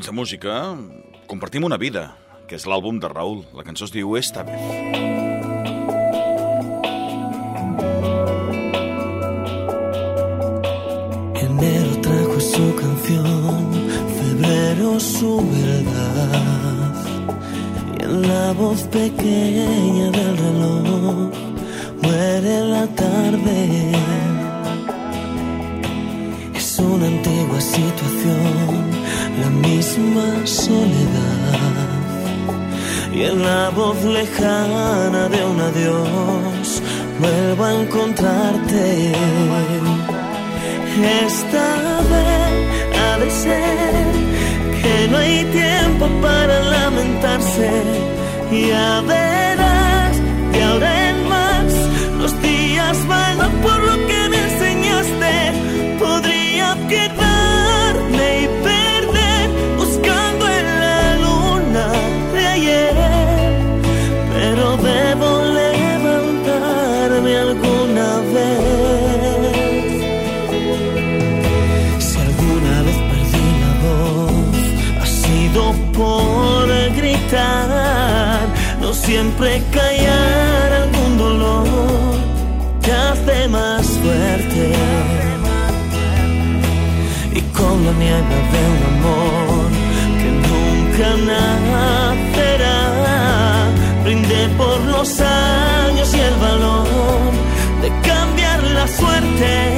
temps de música, compartim una vida, que és l'àlbum de Raúl. La cançó es diu Esta vez. Enero trajo su canción, febrero su verdad. Y en la voz pequeña del reloj muere la tarde. Es una antigua situación, la misma soledad. Y en la voz lejana de un adiós vuelvo a encontrarte. Esta vez ha de ser que no hay tiempo para lamentarse. Ya verás, siempre algún dolor te hace más fuerte. Y con la nieve de un amor que nunca nacerá, brindé por los años y el valor de cambiar la suerte.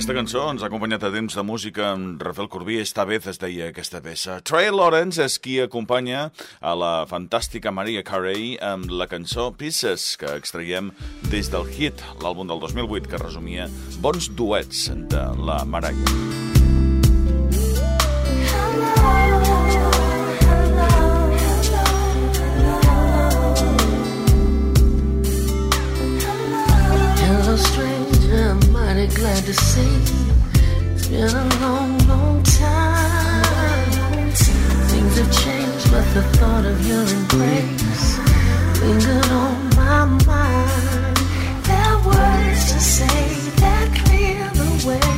Aquesta cançó ens ha acompanyat a temps de música amb Rafael Corbí. Esta vez es deia aquesta peça. Trey Lawrence és qui acompanya a la fantàstica Maria Carey amb la cançó Pieces, que extraiem des del hit, l'àlbum del 2008, que resumia bons duets de la Mariah. Mighty glad to see you. It's been a long, long time. Things have changed, but the thought of your embrace lingered on my mind. There words to say that clear the way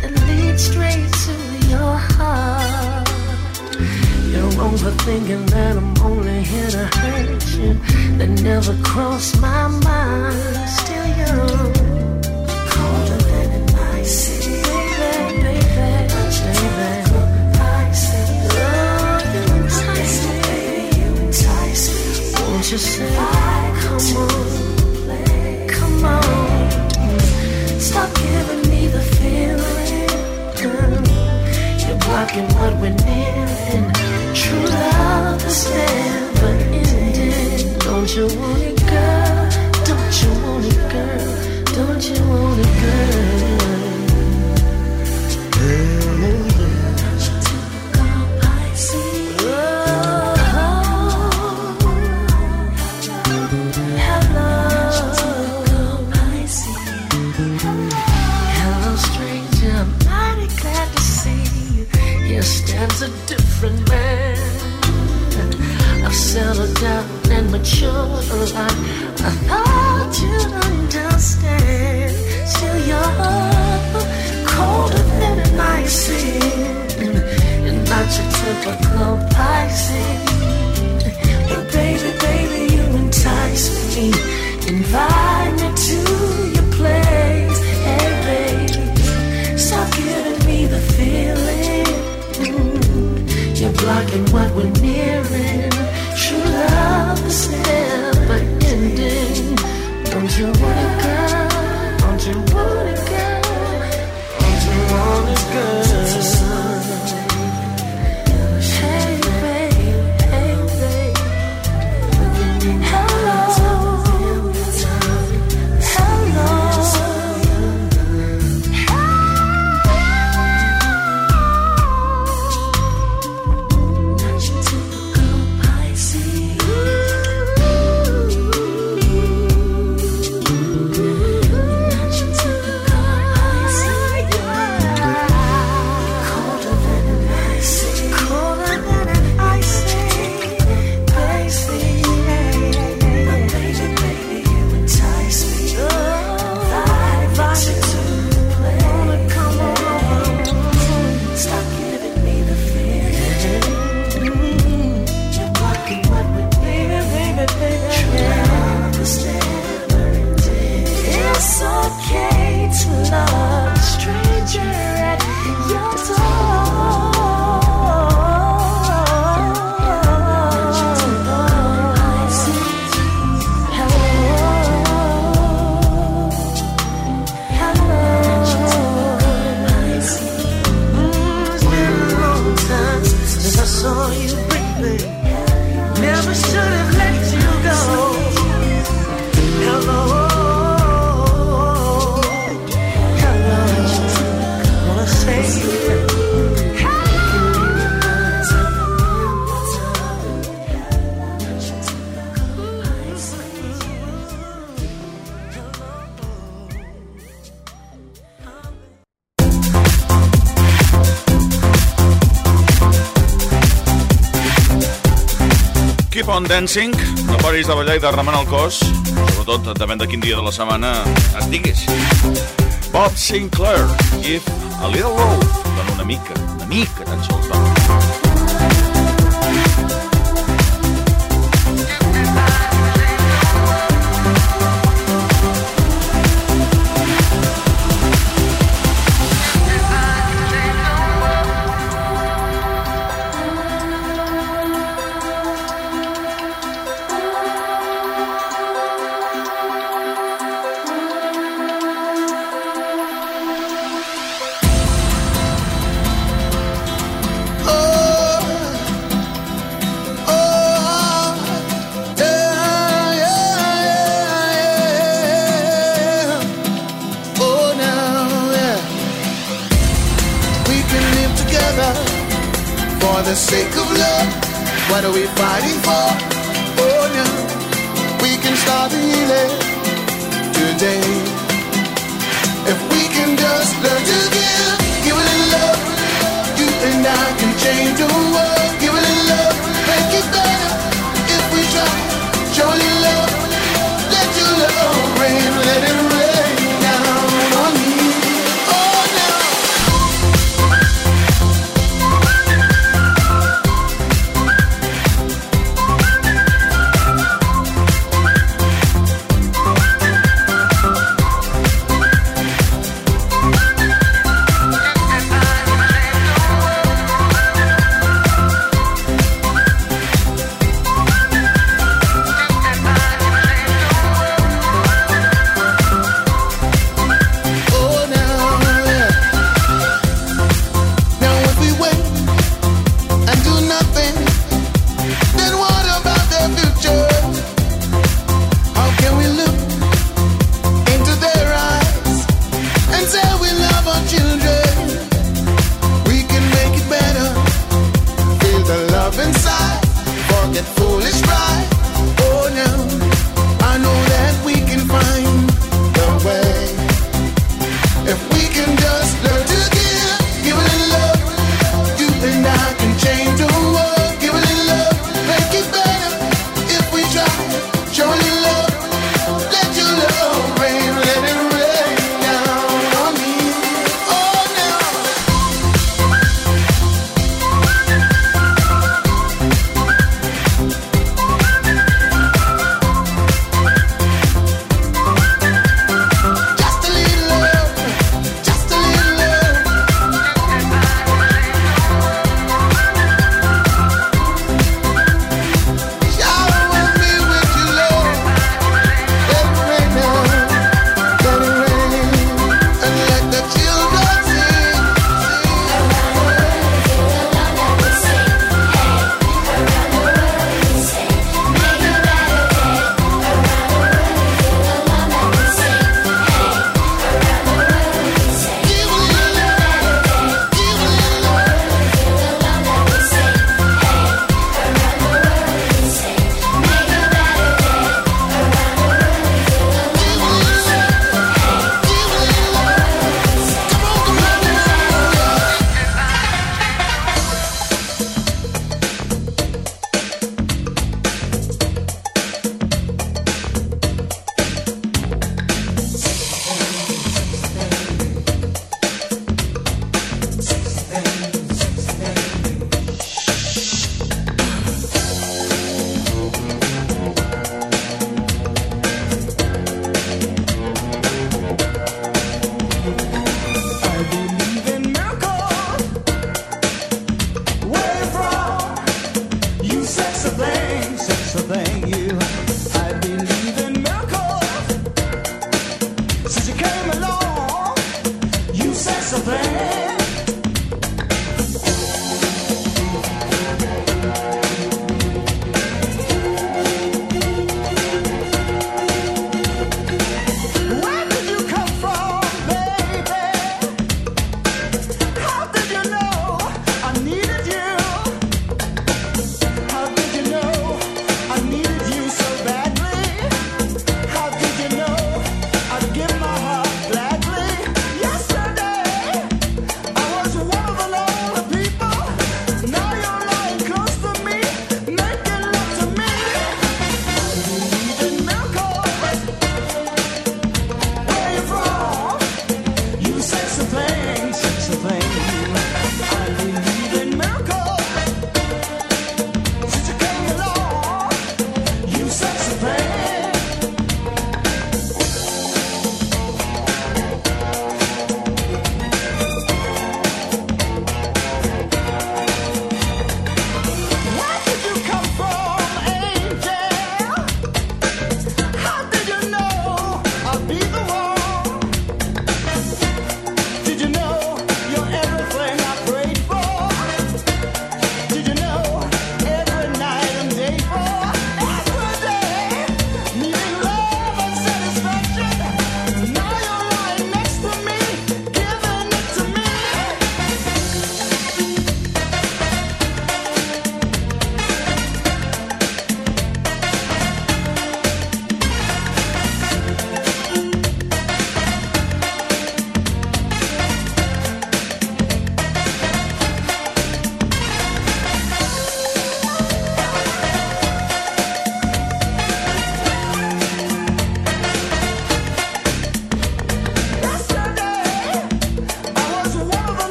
that lead straight to your heart. You're wrong for thinking that I'm only here to hurt you. That never crossed my mind. Still young, you say, come on, come on. Stop giving me the feeling. You're blocking what we're nearing. True love is never ending. Don't you want it, girl? Don't you want it, girl? Don't you want it, girl? On dancing, no paris de ballar i de remenar el cos, sobretot depèn de quin dia de la setmana estiguis. Bob Sinclair, Give a Little Love, dona una mica, una mica tan sols, va. The sake of love. What are we fighting for? Oh, now. We can start healing today. If we can just learn to give, give a little love. You and I can change the world. nothing change.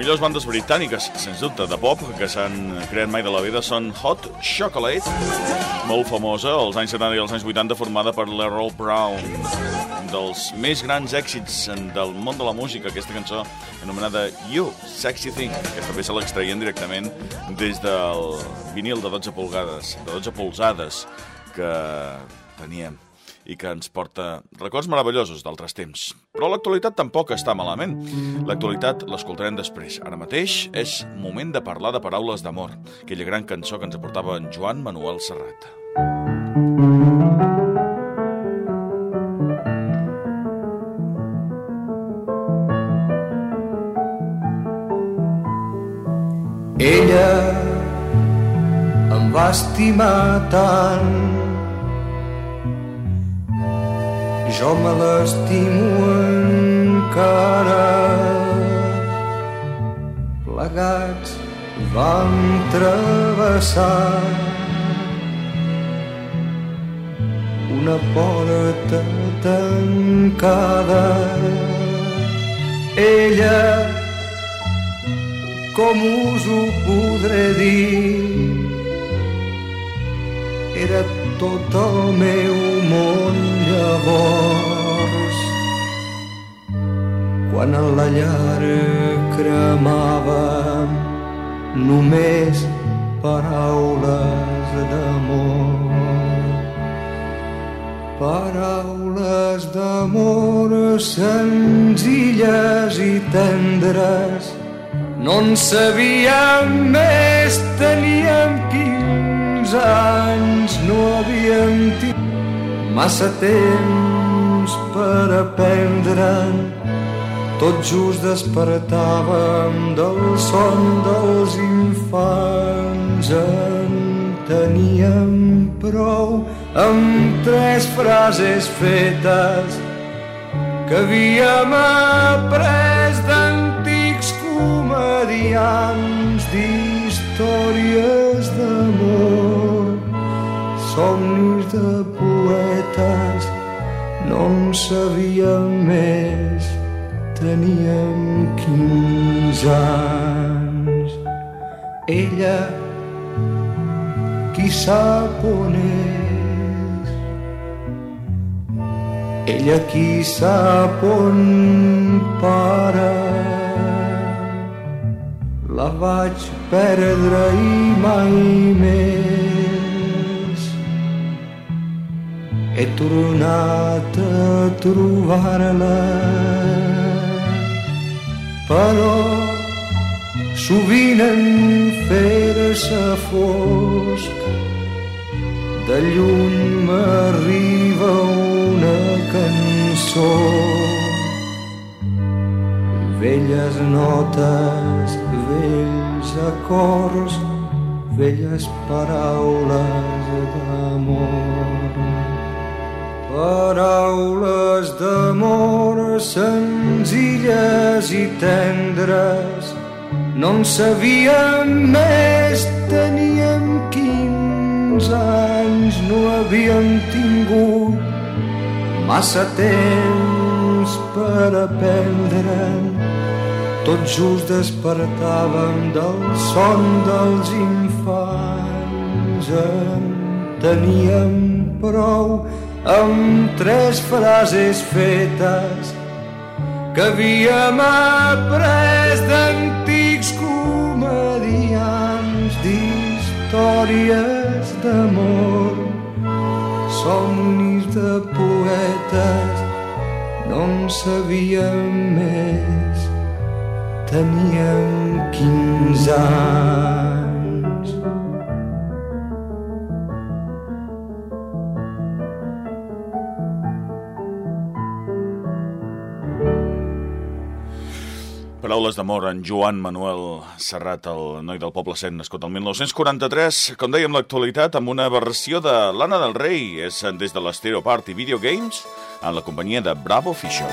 Millors bandes britàniques, sens dubte, de pop, que s'han creat mai de la vida són Hot Chocolate, molt famosa als anys 70 i als anys 80, formada per l'Errol Brown. Un dels més grans èxits del món de la música, aquesta cançó anomenada You, Sexy Thing. Aquesta peça l'extraien directament des del vinil de 12 polgades, de 12 polzades que teníem i que ens porta records meravellosos d'altres temps. Però l'actualitat tampoc està malament. L'actualitat l'escoltarem després. Ara mateix és moment de parlar de Paraules d'amor, aquella gran cançó que ens aportava en Joan Manuel Serrat. Ella em va estimar tant jo me l'estimo encara. Plegats vam travessar una porta tancada. Ella com us ho podré dir era tot el meu món llavors quan a la llar cremava només paraules d'amor. Paraules d'amor senzilles i tendres. No en sabíem més, teníem 15 anys, no havíem tingut massa temps per aprendre. Tot just despertàvem del son dels infants. En teníem prou amb tres frases fetes que havíem après d'antics comedians d'històries d'amor, somnis de poetes, no en sabíem més, teníem 15 anys. Ella, qui sap on és? Ella qui sap on para? La vaig perdre i mai més he tornat a trobar-la però sovint en fer-se fosc de lluny m'arriba una cançó velles notes, vells acords, velles paraules d'amor. Paraules d'amor senzilles i tendres, no en sabíem més, teníem quinze anys, no havíem tingut massa temps per aprendre. Tot just despertàvem del son dels infants. En teníem prou amb tres frases fetes que havíem après d'antics comedians d'històries d'amor. Somnis de poetes no en sabíem més. Teníem 15 anys Paraules d'amor en Joan Manuel Serrat, el noi del poble sent, nascut el 1943, com dèiem l'actualitat, amb una versió de l'Anna del Rei, és des de l'Stereo Party Video Games, en la companyia de Bravo Fisher.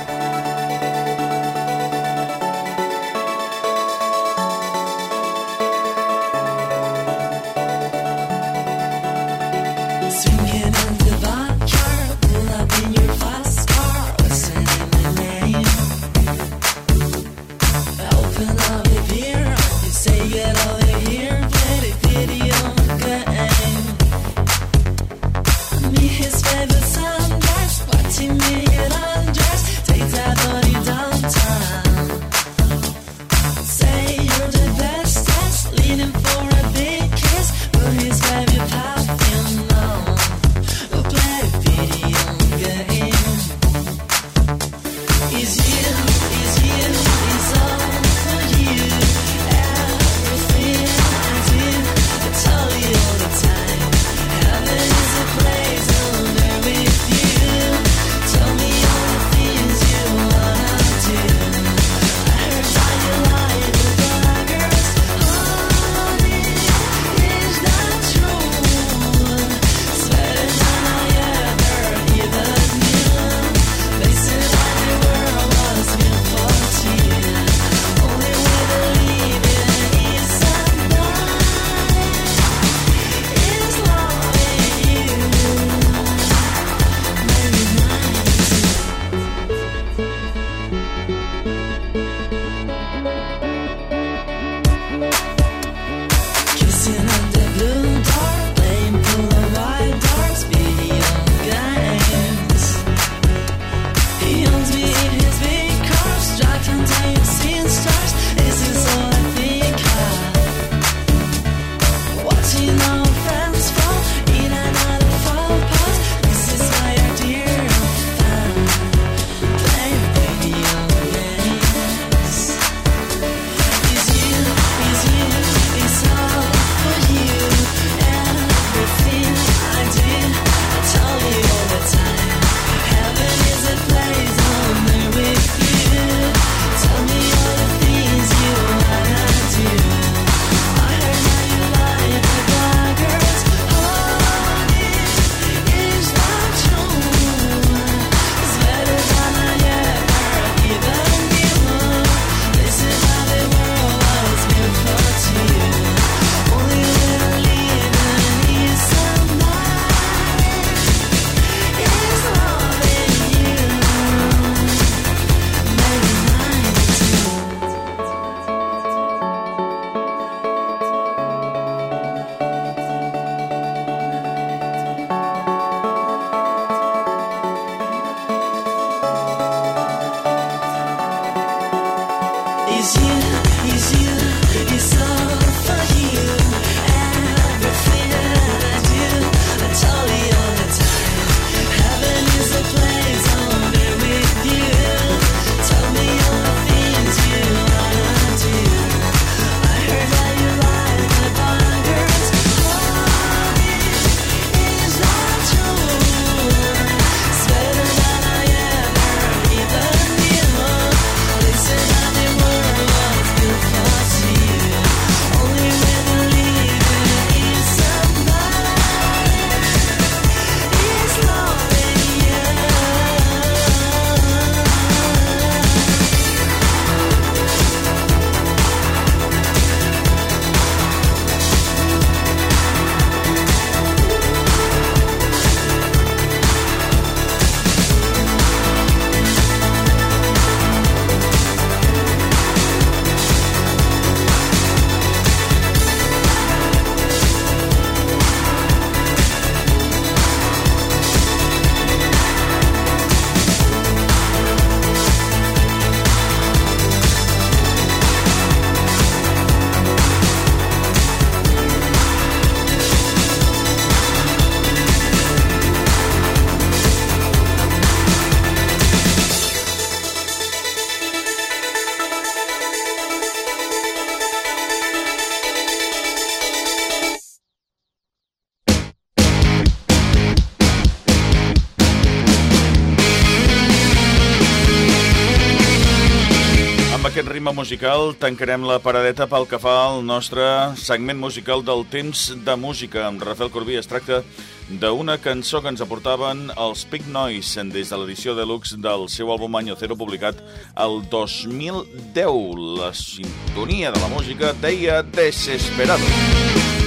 Musical tancarem la paradeta pel que fa al nostre segment musical del temps de música. Amb Rafael Corbí es tracta d'una cançó que ens aportaven els Pig Noise des de l'edició deluxe del seu àlbum Año Cero publicat el 2010. La sintonia de la música deia Desesperado.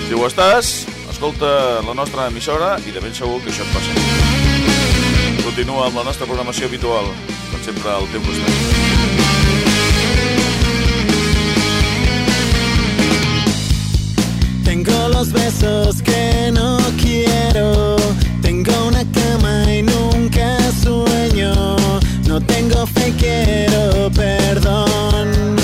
Si ho estàs, escolta la nostra emissora i de ben segur que això et passa. Continua amb la nostra programació habitual, com sempre al teu costat. Tengo los besos que no quiero. Tengo una cama y nunca sueño. No tengo fe, quiero perdón.